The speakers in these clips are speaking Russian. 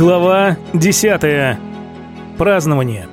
Глава 10. Празднование.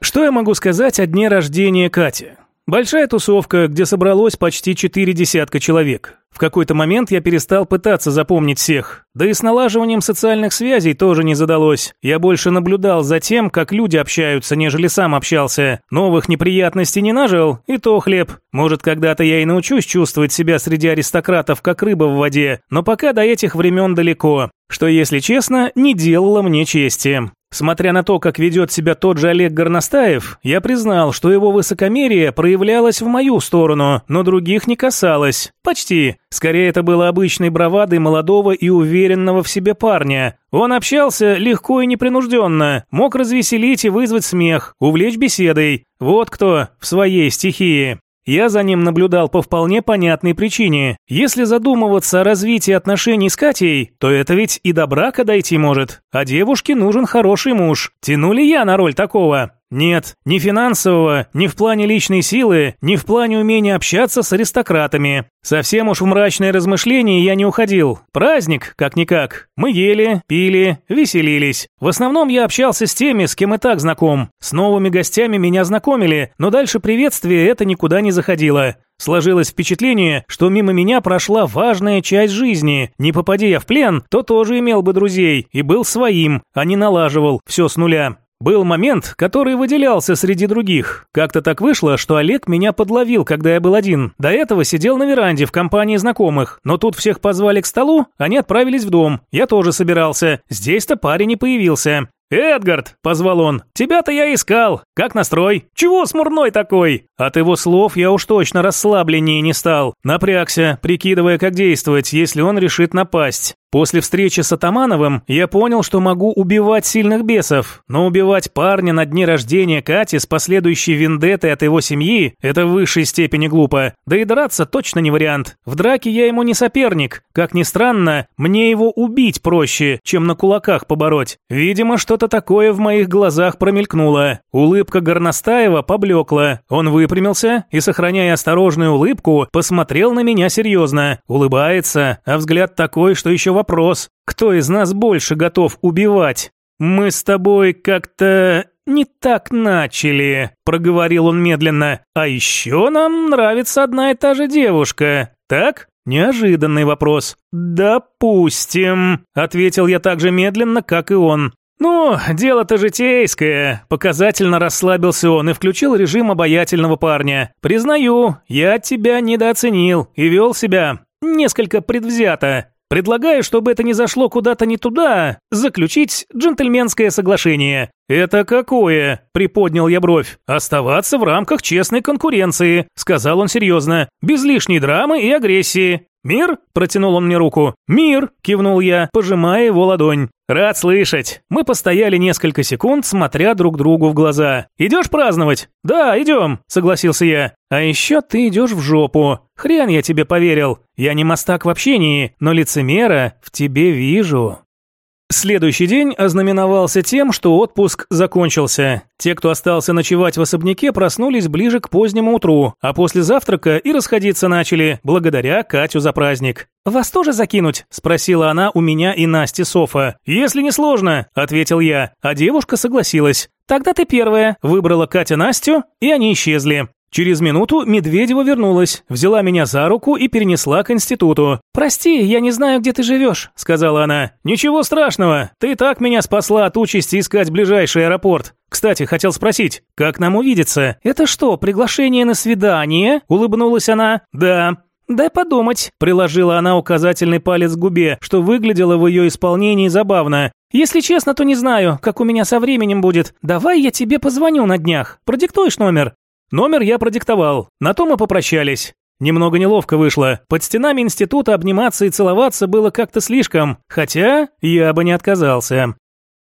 Что я могу сказать о дне рождения Кати? Большая тусовка, где собралось почти четыре десятка человек. В какой-то момент я перестал пытаться запомнить всех. Да и с налаживанием социальных связей тоже не задалось. Я больше наблюдал за тем, как люди общаются, нежели сам общался. Новых неприятностей не нажил, и то хлеб. Может, когда-то я и научусь чувствовать себя среди аристократов, как рыба в воде, но пока до этих времен далеко. Что, если честно, не делало мне чести. Смотря на то, как ведет себя тот же Олег Горностаев, я признал, что его высокомерие проявлялось в мою сторону, но других не касалось. Почти. Скорее, это было обычной бравадой молодого и уверенного в себе парня. Он общался легко и непринужденно, мог развеселить и вызвать смех, увлечь беседой. Вот кто в своей стихии. Я за ним наблюдал по вполне понятной причине. Если задумываться о развитии отношений с Катей, то это ведь и до брака дойти может. А девушке нужен хороший муж. Тяну ли я на роль такого? Нет, ни финансового, ни в плане личной силы, ни в плане умения общаться с аристократами. Совсем уж в мрачное размышление я не уходил. Праздник, как-никак. Мы ели, пили, веселились. В основном я общался с теми, с кем и так знаком. С новыми гостями меня знакомили, но дальше приветствия это никуда не заходило. Сложилось впечатление, что мимо меня прошла важная часть жизни. Не попадя я в плен, то тоже имел бы друзей и был своим, а не налаживал все с нуля. Был момент, который выделялся среди других. Как-то так вышло, что Олег меня подловил, когда я был один. До этого сидел на веранде в компании знакомых, но тут всех позвали к столу, они отправились в дом. Я тоже собирался. Здесь-то парень не появился. «Эдгард!» – позвал он. «Тебя-то я искал. Как настрой? Чего смурной такой?» От его слов я уж точно расслабленнее не стал. Напрягся, прикидывая, как действовать, если он решит напасть. После встречи с Атамановым я понял, что могу убивать сильных бесов, но убивать парня на дне рождения Кати с последующей вендеттой от его семьи – это в высшей степени глупо. Да и драться точно не вариант. В драке я ему не соперник. Как ни странно, мне его убить проще, чем на кулаках побороть. Видимо, что-то такое в моих глазах промелькнуло. Улыбка Горностаева поблекла. Он выпрямился и, сохраняя осторожную улыбку, посмотрел на меня серьезно. Улыбается, а взгляд такой, что еще вопрос, кто из нас больше готов убивать? Мы с тобой как-то не так начали, проговорил он медленно. А еще нам нравится одна и та же девушка. Так? Неожиданный вопрос. «Допустим», — ответил я так же медленно, как и он. «Ну, дело-то житейское», – показательно расслабился он и включил режим обаятельного парня. «Признаю, я тебя недооценил и вел себя несколько предвзято. Предлагаю, чтобы это не зашло куда-то не туда, заключить джентльменское соглашение. Это какое? Приподнял я бровь. Оставаться в рамках честной конкуренции, сказал он серьезно, без лишней драмы и агрессии. «Мир?» – протянул он мне руку. «Мир!» – кивнул я, пожимая его ладонь. «Рад слышать». Мы постояли несколько секунд, смотря друг другу в глаза. «Идешь праздновать?» «Да, идем», – согласился я. «А еще ты идешь в жопу. Хрен я тебе поверил. Я не мастак в общении, но лицемера в тебе вижу». Следующий день ознаменовался тем, что отпуск закончился. Те, кто остался ночевать в особняке, проснулись ближе к позднему утру, а после завтрака и расходиться начали, благодаря Катю за праздник. «Вас тоже закинуть?» – спросила она у меня и Насти Софа. «Если не сложно», – ответил я, а девушка согласилась. «Тогда ты первая», – выбрала Катя Настю, и они исчезли. Через минуту Медведева вернулась, взяла меня за руку и перенесла к институту. «Прости, я не знаю, где ты живешь», — сказала она. «Ничего страшного, ты так меня спасла от участи искать ближайший аэропорт. Кстати, хотел спросить, как нам увидеться? Это что, приглашение на свидание?» — улыбнулась она. «Да». «Дай подумать», — приложила она указательный палец к губе, что выглядело в ее исполнении забавно. «Если честно, то не знаю, как у меня со временем будет. Давай я тебе позвоню на днях. Продиктуешь номер?» Номер я продиктовал. На то мы попрощались. Немного неловко вышло. Под стенами института обниматься и целоваться было как-то слишком, хотя я бы не отказался.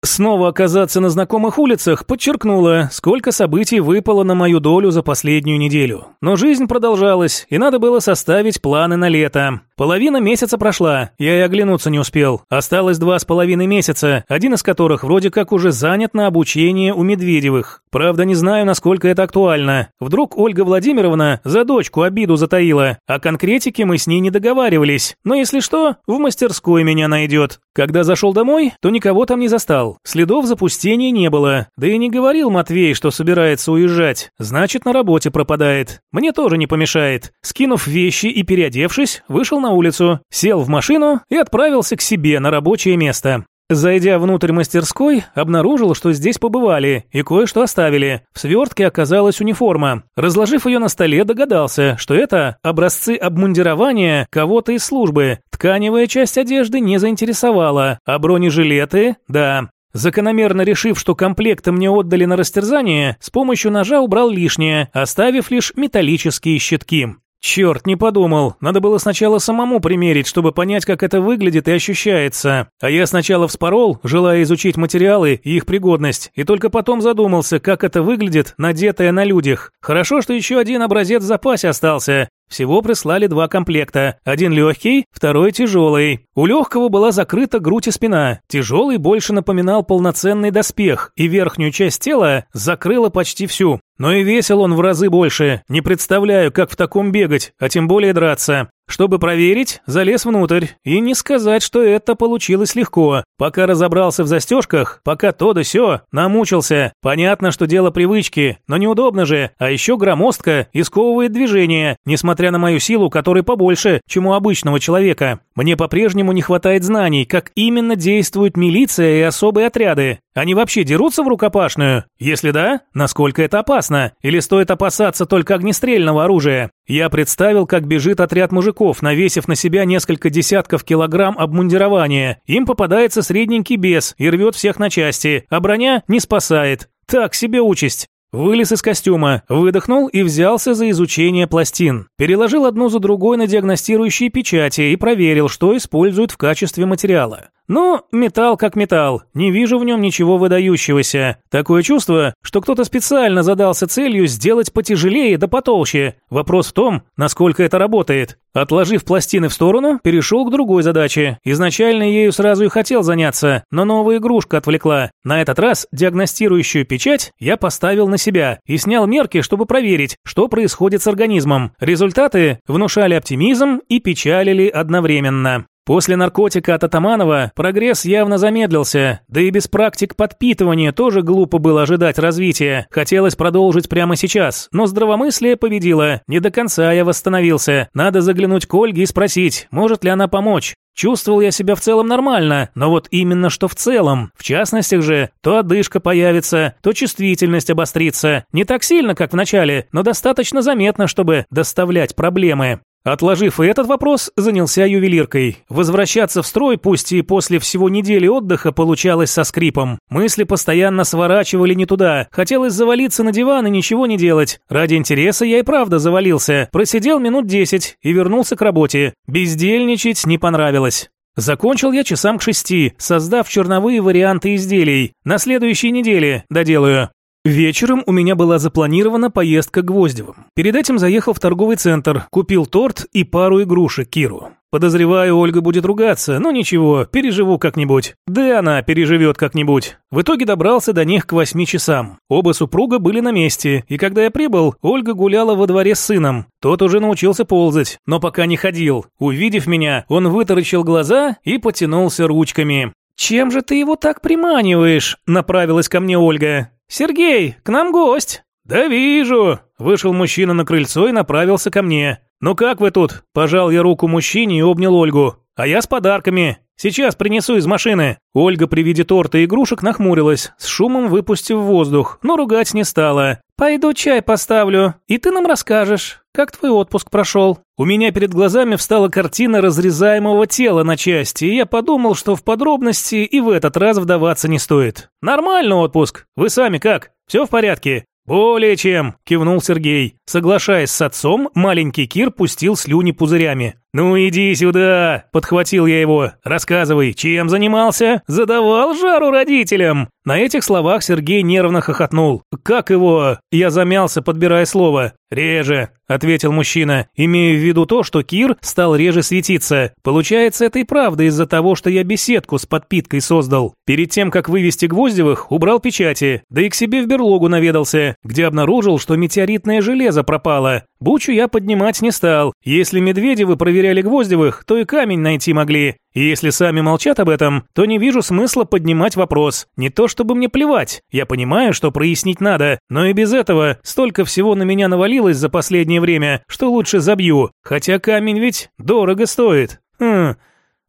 Снова оказаться на знакомых улицах подчеркнуло, сколько событий выпало на мою долю за последнюю неделю. Но жизнь продолжалась, и надо было составить планы на лето. Половина месяца прошла, я и оглянуться не успел. Осталось два с половиной месяца, один из которых вроде как уже занят на обучение у Медведевых. Правда, не знаю, насколько это актуально. Вдруг Ольга Владимировна за дочку обиду затаила, а конкретики мы с ней не договаривались. Но если что, в мастерской меня найдет. Когда зашел домой, то никого там не застал. Следов запустения не было. Да и не говорил Матвей, что собирается уезжать. Значит, на работе пропадает. Мне тоже не помешает. Скинув вещи и переодевшись, вышел на улицу, сел в машину и отправился к себе на рабочее место. Зайдя внутрь мастерской, обнаружил, что здесь побывали и кое-что оставили. В свертке оказалась униформа. Разложив ее на столе, догадался, что это образцы обмундирования кого-то из службы. Тканевая часть одежды не заинтересовала, а бронежилеты – да. Закономерно решив, что комплекты мне отдали на растерзание, с помощью ножа убрал лишнее, оставив лишь металлические щитки. Черт, не подумал. Надо было сначала самому примерить, чтобы понять, как это выглядит и ощущается. А я сначала вспорол, желая изучить материалы и их пригодность, и только потом задумался, как это выглядит, надетое на людях. Хорошо, что еще один образец в запасе остался. Всего прислали два комплекта. Один легкий, второй тяжелый. У легкого была закрыта грудь и спина. Тяжелый больше напоминал полноценный доспех, и верхнюю часть тела закрыла почти всю. Но и весил он в разы больше. Не представляю, как в таком бегать, а тем более драться. Чтобы проверить, залез внутрь. И не сказать, что это получилось легко. Пока разобрался в застежках, пока то да сё, намучился. Понятно, что дело привычки, но неудобно же. А еще громоздко и сковывает движение, несмотря на мою силу, которой побольше, чем у обычного человека. Мне по-прежнему не хватает знаний, как именно действует милиция и особые отряды. Они вообще дерутся в рукопашную? Если да, насколько это опасно? Или стоит опасаться только огнестрельного оружия? Я представил, как бежит отряд мужиков, навесив на себя несколько десятков килограмм обмундирования. Им попадается средненький бес и рвет всех на части, а броня не спасает. Так себе участь. Вылез из костюма, выдохнул и взялся за изучение пластин. Переложил одну за другой на диагностирующие печати и проверил, что используют в качестве материала. Ну, металл как металл, не вижу в нем ничего выдающегося. Такое чувство, что кто-то специально задался целью сделать потяжелее да потолще. Вопрос в том, насколько это работает. Отложив пластины в сторону, перешел к другой задаче. Изначально ею сразу и хотел заняться, но новая игрушка отвлекла. На этот раз диагностирующую печать я поставил на себя и снял мерки, чтобы проверить, что происходит с организмом. Результаты внушали оптимизм и печалили одновременно. После наркотика от Атаманова прогресс явно замедлился, да и без практик подпитывания тоже глупо было ожидать развития. Хотелось продолжить прямо сейчас, но здравомыслие победило. Не до конца я восстановился. Надо заглянуть к Ольге и спросить, может ли она помочь. Чувствовал я себя в целом нормально, но вот именно что в целом. В частностях же, то одышка появится, то чувствительность обострится. Не так сильно, как в начале, но достаточно заметно, чтобы доставлять проблемы. Отложив и этот вопрос, занялся ювелиркой. Возвращаться в строй, пусть и после всего недели отдыха, получалось со скрипом. Мысли постоянно сворачивали не туда. Хотелось завалиться на диван и ничего не делать. Ради интереса я и правда завалился. Просидел минут десять и вернулся к работе. Бездельничать не понравилось. Закончил я часам к шести, создав черновые варианты изделий. На следующей неделе доделаю. Вечером у меня была запланирована поездка к Гвоздевым. Перед этим заехал в торговый центр, купил торт и пару игрушек Киру. Подозреваю, Ольга будет ругаться, но ничего, переживу как-нибудь. Да она переживет как-нибудь. В итоге добрался до них к восьми часам. Оба супруга были на месте, и когда я прибыл, Ольга гуляла во дворе с сыном. Тот уже научился ползать, но пока не ходил. Увидев меня, он вытаращил глаза и потянулся ручками. «Чем же ты его так приманиваешь?» – направилась ко мне Ольга. «Сергей, к нам гость!» «Да вижу!» – вышел мужчина на крыльцо и направился ко мне. «Ну как вы тут?» – пожал я руку мужчине и обнял Ольгу. «А я с подарками. Сейчас принесу из машины». Ольга при виде торта и игрушек нахмурилась, с шумом выпустив воздух, но ругать не стала. «Пойду чай поставлю, и ты нам расскажешь, как твой отпуск прошел». У меня перед глазами встала картина разрезаемого тела на части, и я подумал, что в подробности и в этот раз вдаваться не стоит. «Нормальный отпуск. Вы сами как? Все в порядке?» «Более чем», – кивнул Сергей. Соглашаясь с отцом, маленький Кир пустил слюни пузырями. «Ну иди сюда!» – подхватил я его. «Рассказывай, чем занимался? Задавал жару родителям?» На этих словах Сергей нервно хохотнул. «Как его?» Я замялся, подбирая слово. «Реже», — ответил мужчина, имея в виду то, что Кир стал реже светиться. Получается, это и правда из-за того, что я беседку с подпиткой создал. Перед тем, как вывести Гвоздевых, убрал печати, да и к себе в берлогу наведался, где обнаружил, что метеоритное железо пропало. Бучу я поднимать не стал. Если Медведевы проверяли Гвоздевых, то и камень найти могли. И если сами молчат об этом, то не вижу смысла поднимать вопрос. Не то чтобы мне плевать, я понимаю, что прояснить надо, но и без этого столько всего на меня навалилось за последнее время, что лучше забью. Хотя камень ведь дорого стоит. Хм.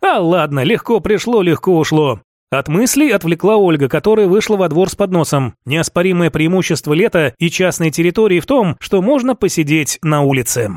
А ладно, легко пришло, легко ушло. От мыслей отвлекла Ольга, которая вышла во двор с подносом. Неоспоримое преимущество лета и частной территории в том, что можно посидеть на улице.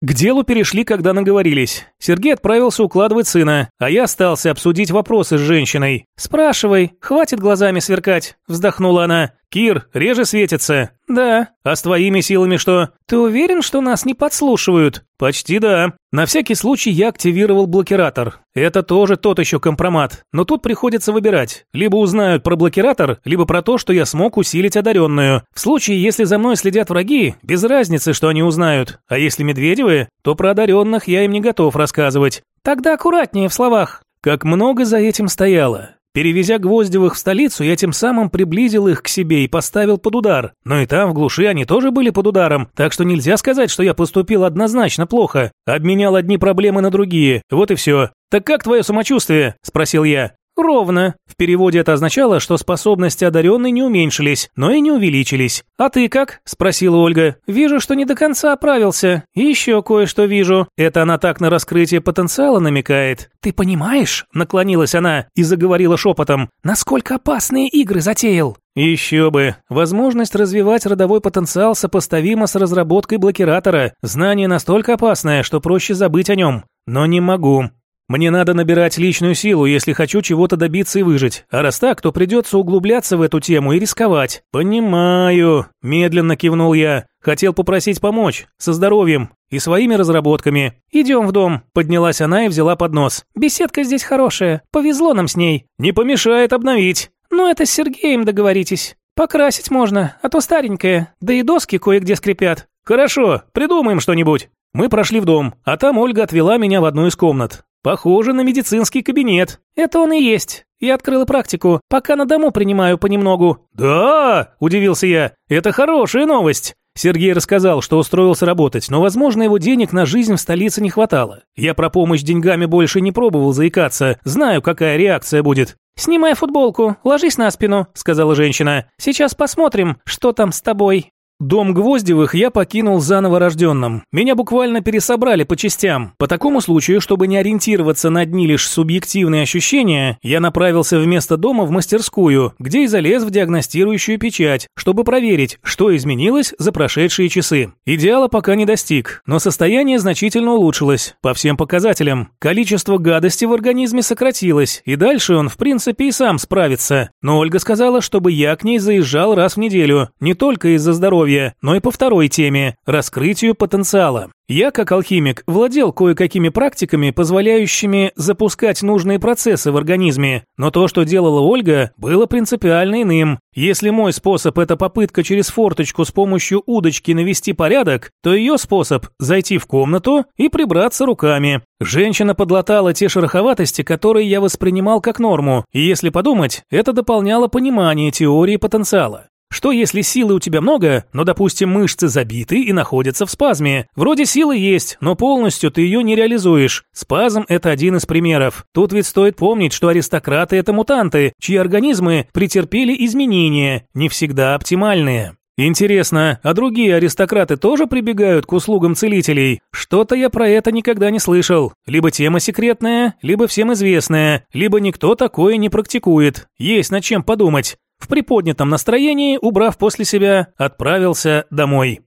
К делу перешли, когда наговорились. Сергей отправился укладывать сына, а я остался обсудить вопросы с женщиной. «Спрашивай, хватит глазами сверкать», – вздохнула она. «Кир, реже светится». «Да». «А с твоими силами что?» «Ты уверен, что нас не подслушивают?» «Почти да. На всякий случай я активировал блокиратор. Это тоже тот еще компромат. Но тут приходится выбирать. Либо узнают про блокиратор, либо про то, что я смог усилить одаренную. В случае, если за мной следят враги, без разницы, что они узнают. А если Медведевы, то про одаренных я им не готов рассказывать. Тогда аккуратнее в словах. Как много за этим стояло. Перевезя Гвоздевых в столицу, я тем самым приблизил их к себе и поставил под удар. Но и там, в глуши, они тоже были под ударом, так что нельзя сказать, что я поступил однозначно плохо. Обменял одни проблемы на другие, вот и все. «Так как твое самочувствие?» – спросил я. Ровно. В переводе это означало, что способности одаренной не уменьшились, но и не увеличились. А ты как? спросила Ольга. Вижу, что не до конца оправился. Еще кое-что вижу. Это она так на раскрытие потенциала намекает. Ты понимаешь? наклонилась она и заговорила шепотом. Насколько опасные игры затеял? Еще бы. Возможность развивать родовой потенциал сопоставима с разработкой блокиратора. Знание настолько опасное, что проще забыть о нем. Но не могу. Мне надо набирать личную силу, если хочу чего-то добиться и выжить. А раз так, то придется углубляться в эту тему и рисковать. Понимаю, медленно кивнул я. Хотел попросить помочь со здоровьем и своими разработками. Идем в дом, поднялась она и взяла поднос. Беседка здесь хорошая, повезло нам с ней. Не помешает обновить. Ну это с Сергеем договоритесь. Покрасить можно, а то старенькое, да и доски кое-где скрипят. Хорошо, придумаем что-нибудь. Мы прошли в дом, а там Ольга отвела меня в одну из комнат. Похоже на медицинский кабинет. Это он и есть. Я открыла практику, пока на дому принимаю понемногу. Да, удивился я. Это хорошая новость. Сергей рассказал, что устроился работать, но, возможно, его денег на жизнь в столице не хватало. Я про помощь деньгами больше не пробовал заикаться, знаю, какая реакция будет. «Снимай футболку, ложись на спину», — сказала женщина. «Сейчас посмотрим, что там с тобой». Дом Гвоздевых я покинул заново рожденным. Меня буквально пересобрали по частям. По такому случаю, чтобы не ориентироваться на одни лишь субъективные ощущения, я направился вместо дома в мастерскую, где и залез в диагностирующую печать, чтобы проверить, что изменилось за прошедшие часы. Идеала пока не достиг, но состояние значительно улучшилось. По всем показателям. Количество гадости в организме сократилось, и дальше он, в принципе, и сам справится. Но Ольга сказала, чтобы я к ней заезжал раз в неделю, не только из-за здоровья, здоровья, но и по второй теме – раскрытию потенциала. Я, как алхимик, владел кое-какими практиками, позволяющими запускать нужные процессы в организме, но то, что делала Ольга, было принципиально иным. Если мой способ – это попытка через форточку с помощью удочки навести порядок, то ее способ – зайти в комнату и прибраться руками. Женщина подлатала те шероховатости, которые я воспринимал как норму, и если подумать, это дополняло понимание теории потенциала. Что если силы у тебя много, но, допустим, мышцы забиты и находятся в спазме? Вроде силы есть, но полностью ты ее не реализуешь. Спазм – это один из примеров. Тут ведь стоит помнить, что аристократы – это мутанты, чьи организмы претерпели изменения, не всегда оптимальные. Интересно, а другие аристократы тоже прибегают к услугам целителей? Что-то я про это никогда не слышал. Либо тема секретная, либо всем известная, либо никто такое не практикует. Есть над чем подумать. В приподнятом настроении, убрав после себя, отправился домой.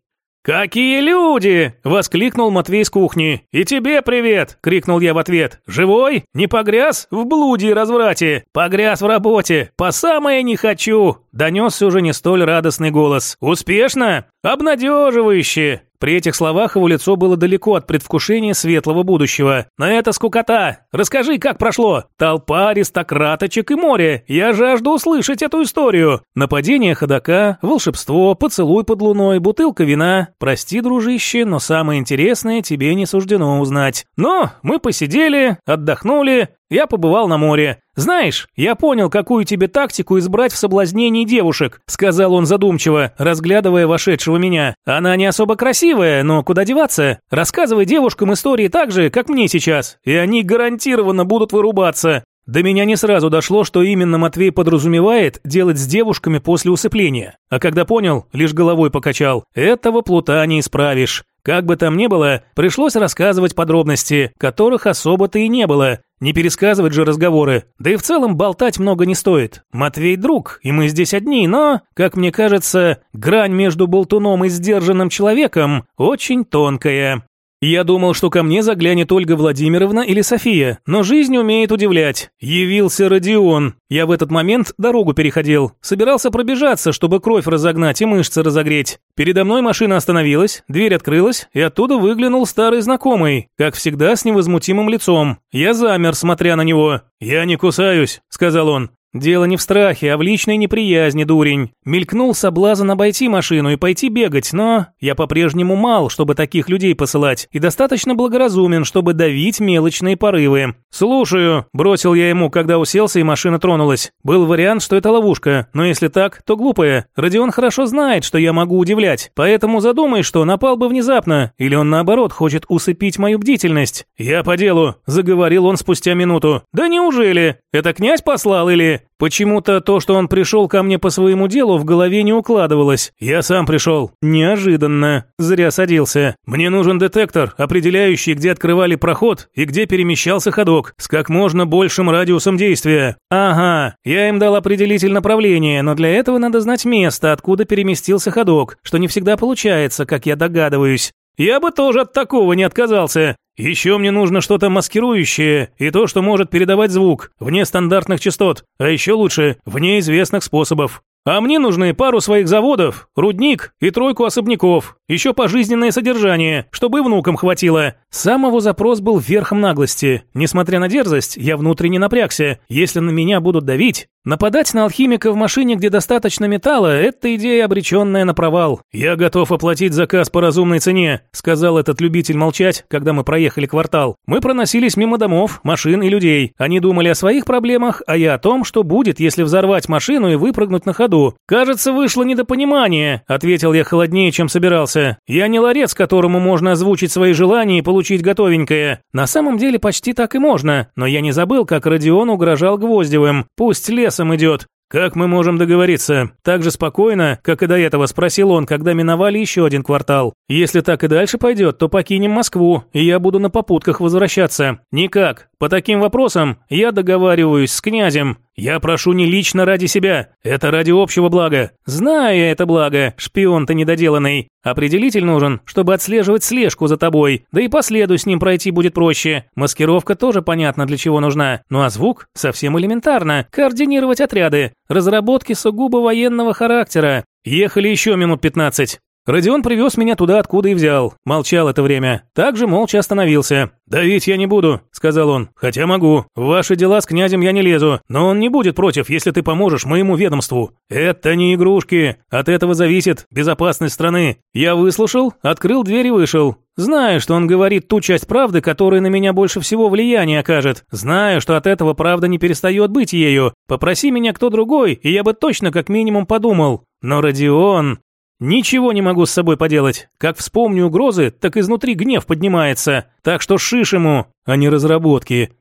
«Какие люди!» – воскликнул Матвей с кухни. «И тебе привет!» – крикнул я в ответ. «Живой? Не погряз? В блуде и разврате? Погряз в работе? По самое не хочу!» – донесся уже не столь радостный голос. «Успешно?» Обнадеживающе. При этих словах его лицо было далеко от предвкушения светлого будущего. «Но это скукота! Расскажи, как прошло? Толпа аристократочек и море! Я жажду услышать эту историю! Нападение ходока, волшебство, поцелуй под луной, бутылка вина. Прости, дружище, но самое интересное тебе не суждено узнать. Но мы посидели, отдохнули, я побывал на море. Знаешь, я понял, какую тебе тактику избрать в соблазнении девушек, сказал он задумчиво, разглядывая вошедшего меня. Она не особо красивая, но куда деваться? Рассказывай девушкам истории так же, как мне сейчас, и они гарантированно будут вырубаться. До меня не сразу дошло, что именно Матвей подразумевает делать с девушками после усыпления. А когда понял, лишь головой покачал. Этого плута не исправишь. Как бы там ни было, пришлось рассказывать подробности, которых особо-то и не было. Не пересказывать же разговоры. Да и в целом болтать много не стоит. Матвей друг, и мы здесь одни, но, как мне кажется, грань между болтуном и сдержанным человеком очень тонкая. Я думал, что ко мне заглянет Ольга Владимировна или София, но жизнь умеет удивлять. Явился Родион. Я в этот момент дорогу переходил. Собирался пробежаться, чтобы кровь разогнать и мышцы разогреть. Передо мной машина остановилась, дверь открылась, и оттуда выглянул старый знакомый, как всегда с невозмутимым лицом. Я замер, смотря на него. «Я не кусаюсь», — сказал он. Дело не в страхе, а в личной неприязни, дурень. Мелькнул соблазн обойти машину и пойти бегать, но я по-прежнему мал, чтобы таких людей посылать, и достаточно благоразумен, чтобы давить мелочные порывы. «Слушаю», – бросил я ему, когда уселся и машина тронулась. Был вариант, что это ловушка, но если так, то глупая. Родион хорошо знает, что я могу удивлять, поэтому задумай, что напал бы внезапно, или он наоборот хочет усыпить мою бдительность. «Я по делу», – заговорил он спустя минуту. «Да неужели? Это князь послал или...» Почему-то то, что он пришел ко мне по своему делу, в голове не укладывалось. Я сам пришел. Неожиданно. Зря садился. Мне нужен детектор, определяющий, где открывали проход и где перемещался ходок, с как можно большим радиусом действия. Ага, я им дал определитель направления, но для этого надо знать место, откуда переместился ходок, что не всегда получается, как я догадываюсь. Я бы тоже от такого не отказался. Еще мне нужно что-то маскирующее и то, что может передавать звук вне стандартных частот, а еще лучше вне известных способов. А мне нужны пару своих заводов, рудник и тройку особняков, еще пожизненное содержание, чтобы внукам хватило. Сам его запрос был верхом наглости. Несмотря на дерзость, я внутренне напрягся. Если на меня будут давить, Нападать на алхимика в машине, где достаточно металла, это идея, обреченная на провал. «Я готов оплатить заказ по разумной цене», — сказал этот любитель молчать, когда мы проехали квартал. Мы проносились мимо домов, машин и людей. Они думали о своих проблемах, а я о том, что будет, если взорвать машину и выпрыгнуть на ходу. «Кажется, вышло недопонимание», — ответил я холоднее, чем собирался. «Я не ларец, которому можно озвучить свои желания и получить готовенькое. На самом деле почти так и можно, но я не забыл, как Родион угрожал Гвоздевым. Пусть лес лесом идет. «Как мы можем договориться? Так же спокойно, как и до этого?» – спросил он, когда миновали еще один квартал. «Если так и дальше пойдет, то покинем Москву, и я буду на попутках возвращаться». «Никак. По таким вопросам я договариваюсь с князем. Я прошу не лично ради себя, это ради общего блага. Знаю я это благо, шпион ты недоделанный. Определитель нужен, чтобы отслеживать слежку за тобой, да и по следу с ним пройти будет проще. Маскировка тоже понятно для чего нужна, ну а звук совсем элементарно. Координировать отряды. Разработки сугубо военного характера. Ехали еще минут пятнадцать. Родион привез меня туда, откуда и взял. Молчал это время. Также молча остановился. «Давить я не буду», — сказал он. «Хотя могу. В ваши дела с князем я не лезу. Но он не будет против, если ты поможешь моему ведомству. Это не игрушки. От этого зависит безопасность страны». Я выслушал, открыл дверь и вышел. Знаю, что он говорит ту часть правды, которая на меня больше всего влияния окажет. Знаю, что от этого правда не перестает быть ею. Попроси меня кто другой, и я бы точно как минимум подумал. Но Родион... Ничего не могу с собой поделать. Как вспомню угрозы, так изнутри гнев поднимается. Так что шиш ему, а не разработки.